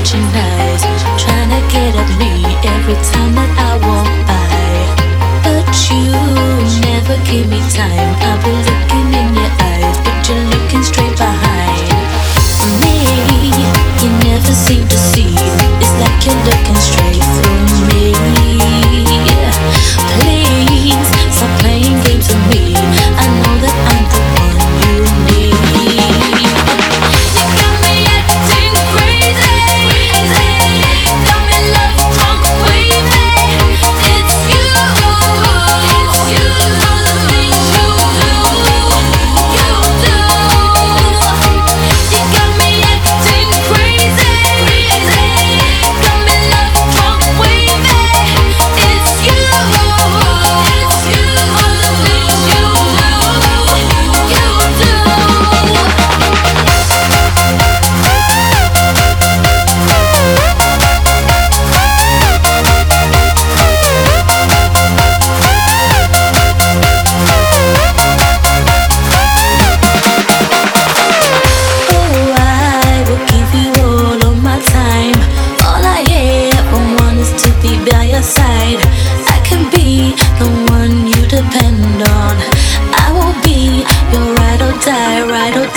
catching eyes, trying to get at me every time that I walk by. But you never give me time. I believe.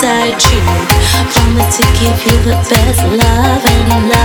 inside you. Promise to give you the best love and love.